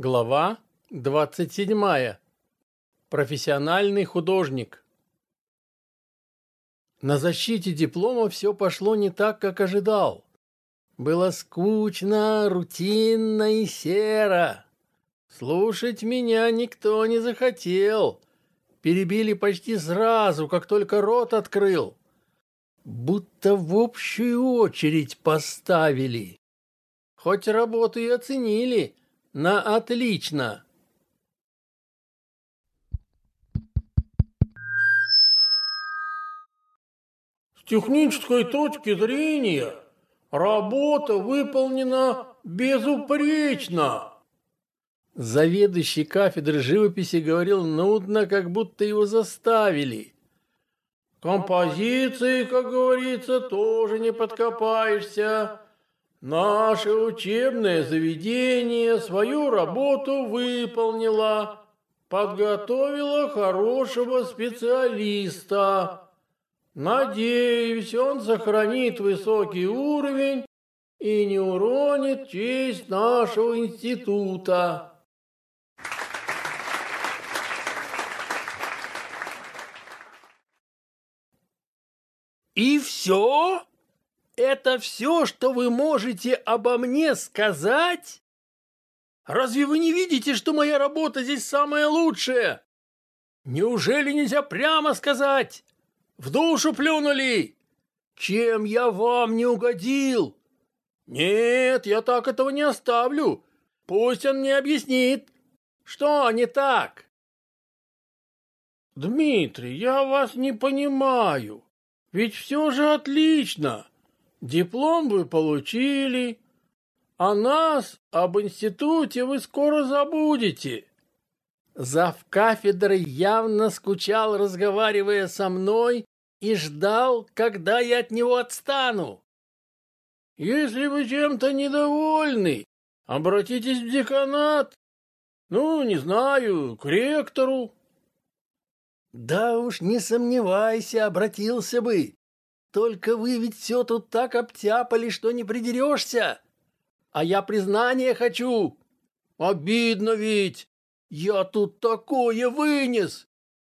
Глава 27. Профессиональный художник. На защите диплома все пошло не так, как ожидал. Было скучно, рутинно и серо. Слушать меня никто не захотел. Перебили почти сразу, как только рот открыл. Будто в общую очередь поставили. Хоть работу и оценили, на отлично. С технической точки зрения работа выполнена безупречно. Заведующий кафедры живописи говорил нудно, как будто его заставили. Композиции, как говорится, тоже не подкопаешься. Наше учебное заведение свою работу выполнило, подготовило хорошего специалиста. Надеюсь, он сохранит высокий уровень и не уронит честь нашего института. И все? Это все, что вы можете обо мне сказать? Разве вы не видите, что моя работа здесь самая лучшая? Неужели нельзя прямо сказать? В душу плюнули? Чем я вам не угодил? Нет, я так этого не оставлю. Пусть он мне объяснит, что не так. Дмитрий, я вас не понимаю. Ведь все же отлично. Диплом вы получили, а нас об институте вы скоро забудете. Зав кафедры явно скучал, разговаривая со мной, и ждал, когда я от него отстану. Если вы чем-то недовольны, обратитесь в деканат. Ну, не знаю, к ректору. Да уж не сомневайся, обратился бы. Только вы ведь все тут так обтяпали, что не придерешься. А я признание хочу. Обидно ведь. Я тут такое вынес.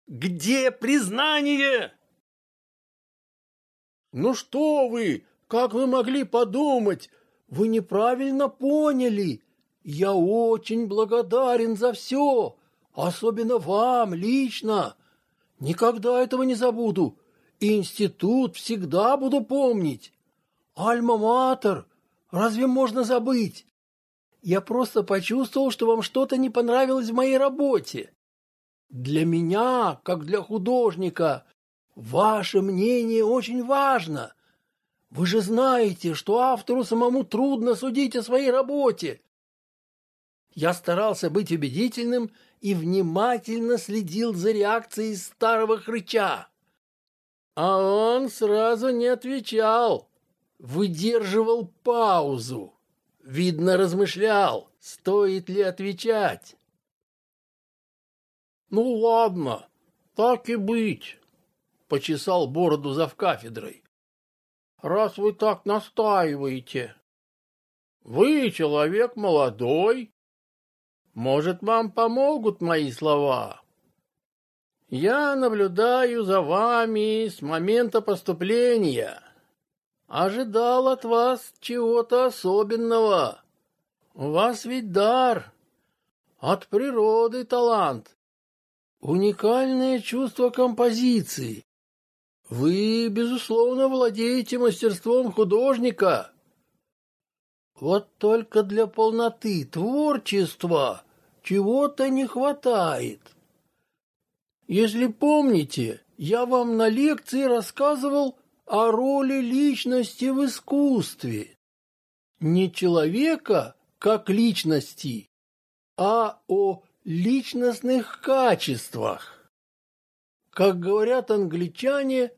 Где признание? Ну что вы, как вы могли подумать? Вы неправильно поняли. Я очень благодарен за все, особенно вам лично. Никогда этого не забуду. Институт всегда буду помнить. Альма-матер, разве можно забыть? Я просто почувствовал, что вам что-то не понравилось в моей работе. Для меня, как для художника, ваше мнение очень важно. Вы же знаете, что автору самому трудно судить о своей работе. Я старался быть убедительным и внимательно следил за реакцией старого хрыча. А он сразу не отвечал, выдерживал паузу. Видно, размышлял, стоит ли отвечать. «Ну ладно, так и быть», — почесал бороду завкафедрой. «Раз вы так настаиваете, вы человек молодой, может, вам помогут мои слова?» Я наблюдаю за вами с момента поступления. Ожидал от вас чего-то особенного. У вас ведь дар, от природы талант, уникальное чувство композиции. Вы, безусловно, владеете мастерством художника. Вот только для полноты творчества чего-то не хватает. Если помните, я вам на лекции рассказывал о роли личности в искусстве. Не человека как личности, а о личностных качествах. Как говорят англичане,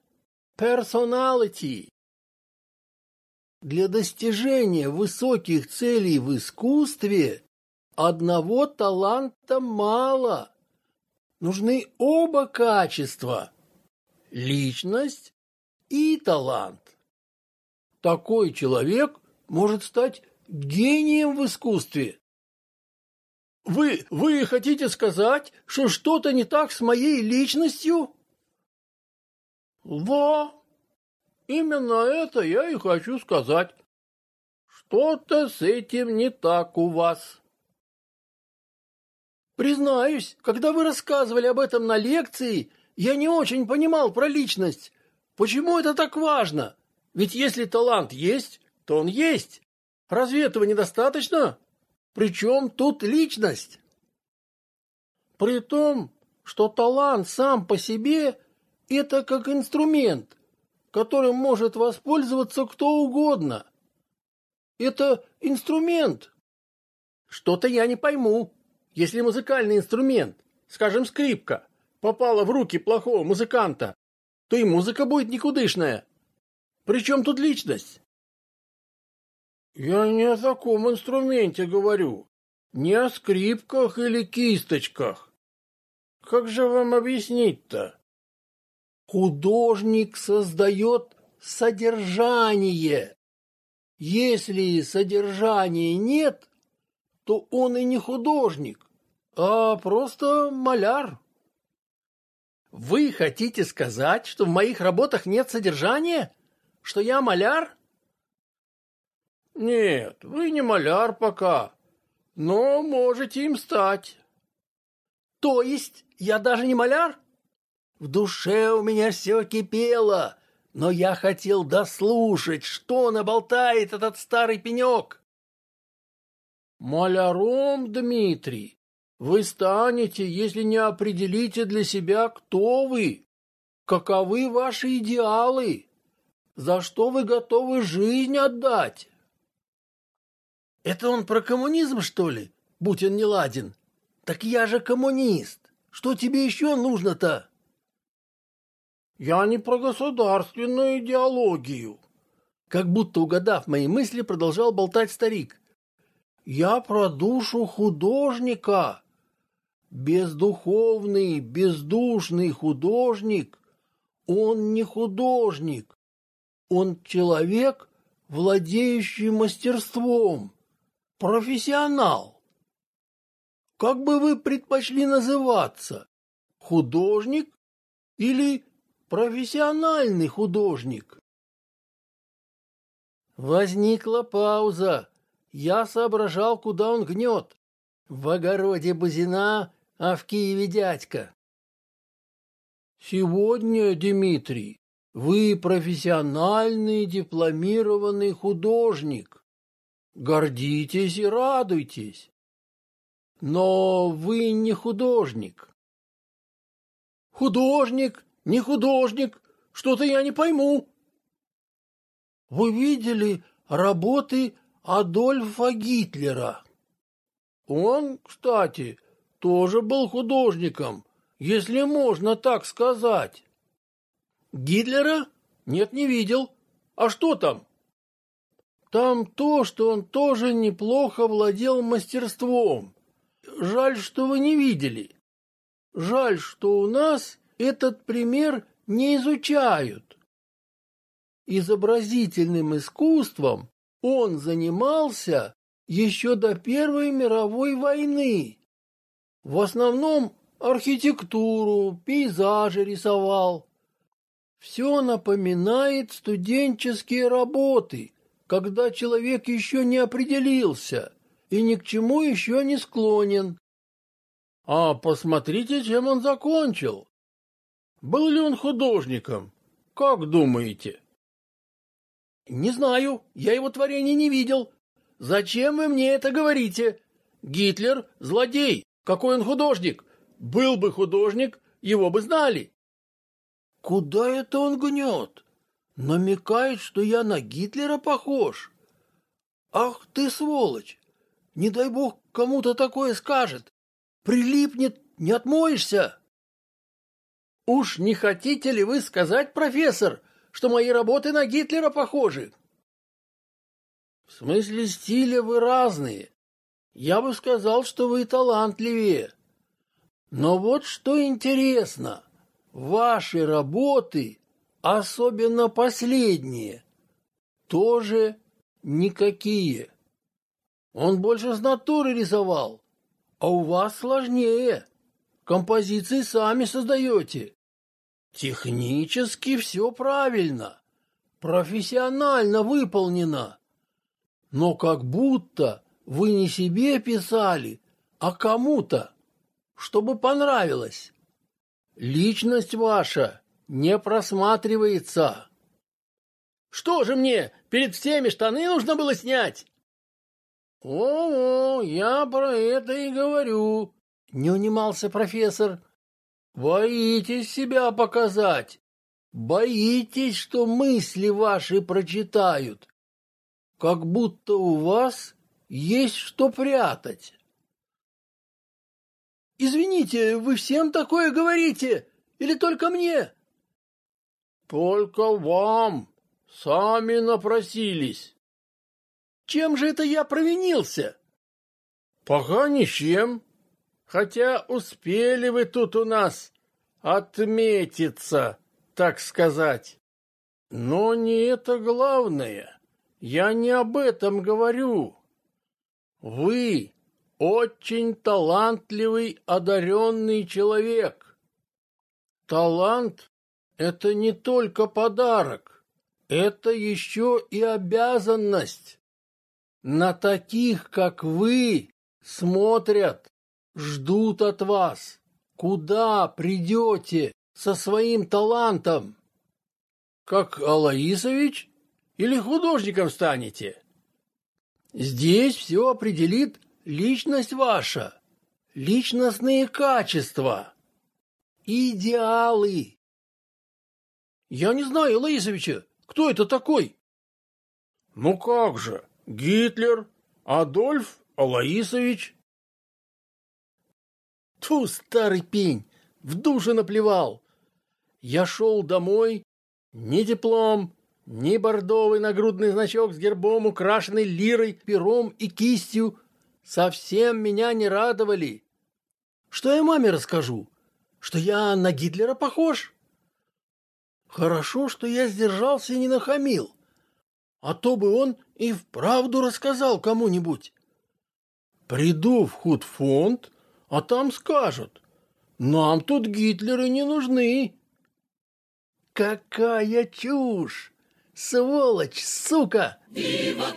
personality. Для достижения высоких целей в искусстве одного таланта мало – нужны оба качества – личность и талант. Такой человек может стать гением в искусстве. Вы, вы хотите сказать, что что-то не так с моей личностью? Да, именно это я и хочу сказать. Что-то с этим не так у вас. Признаюсь, когда вы рассказывали об этом на лекции, я не очень понимал про личность. Почему это так важно? Ведь если талант есть, то он есть. Разве этого недостаточно? Причем тут личность? При том, что талант сам по себе – это как инструмент, которым может воспользоваться кто угодно. Это инструмент. Что-то я не пойму. Если музыкальный инструмент, скажем, скрипка, попала в руки плохого музыканта, то и музыка будет никудышная. Причем тут личность? Я не о таком инструменте говорю. Не о скрипках или кисточках. Как же вам объяснить-то? Художник создает содержание. Если содержания нет, то он и не художник, а просто маляр. Вы хотите сказать, что в моих работах нет содержания? Что я маляр? Нет, вы не маляр пока, но можете им стать. То есть я даже не маляр? В душе у меня все кипело, но я хотел дослушать, что наболтает этот старый пенек. Маляром, Дмитрий, вы станете, если не определите для себя, кто вы, каковы ваши идеалы, за что вы готовы жизнь отдать. Это он про коммунизм, что ли? Будь он не ладен. Так я же коммунист. Что тебе еще нужно-то? Я не про государственную идеологию. Как будто угадав мои мысли, продолжал болтать старик. Я про душу художника. Бездуховный, бездушный художник. Он не художник. Он человек, владеющий мастерством профессионал. Как бы вы предпочли называться? Художник или профессиональный художник? Возникла пауза. Я соображал, куда он гнет. В огороде Бузина, а в Киеве дядька. Сегодня, Дмитрий, вы профессиональный дипломированный художник. Гордитесь и радуйтесь. Но вы не художник. Художник, не художник, что-то я не пойму. Вы видели работы Адольфа Гитлера? Он, кстати, тоже был художником, если можно так сказать. Гитлера? Нет, не видел. А что там? Там то, что он тоже неплохо владел мастерством. Жаль, что вы не видели. Жаль, что у нас этот пример не изучают. Изобразительным искусством он занимался еще до Первой мировой войны. В основном архитектуру, пейзажи рисовал. Все напоминает студенческие работы, когда человек еще не определился и ни к чему еще не склонен. А посмотрите, чем он закончил. Был ли он художником? Как думаете? Не знаю, я его творения не видел. Зачем вы мне это говорите? Гитлер – злодей. Какой он художник? Был бы художник, его бы знали. Куда это он гнет? Намекает, что я на Гитлера похож. Ах ты сволочь! Не дай бог кому-то такое скажет. Прилипнет, не отмоешься. Уж не хотите ли вы сказать, профессор, что мои работы на Гитлера похожи? В смысле стиля вы разные. Я бы сказал, что вы талантливее. Но вот что интересно. Ваши работы особенно последние, тоже никакие. Он больше с натуры рисовал, а у вас сложнее. Композиции сами создаете. Технически все правильно, профессионально выполнено. Но как будто вы не себе писали, а кому-то, чтобы понравилось. Личность ваша не просматривается. Что же мне, перед всеми штаны нужно было снять? О, -о я про это и говорю, не унимался профессор. Боитесь себя показать. Боитесь, что мысли ваши прочитают. Как будто у вас есть что прятать. Извините, вы всем такое говорите? Или только мне? Только вам. Сами напросились. Чем же это я провинился? Пока ничем. Хотя успели вы тут у нас отметиться, так сказать. Но не это главное. Я не об этом говорю. Вы очень талантливый, одаренный человек. Талант — это не только подарок, это еще и обязанность. На таких, как вы, смотрят ждут от вас. Куда придете со своим талантом? Как Алаисович? Или художником станете? Здесь все определит личность ваша, личностные качества, идеалы. Я не знаю Алаисовича. Кто это такой? Ну как же, Гитлер, Адольф Алаисович. Тьфу, старый пень, в душу наплевал. Я шел домой, ни диплом, ни бордовый нагрудный значок с гербом, украшенный лирой, пером и кистью, совсем меня не радовали. Что я маме расскажу? Что я на Гитлера похож? Хорошо, что я сдержался и не нахамил. А то бы он и вправду рассказал кому-нибудь. Приду в худфонд, а там скажут, нам тут Гитлеры не нужны. Какая чушь! Сволочь, сука! Вива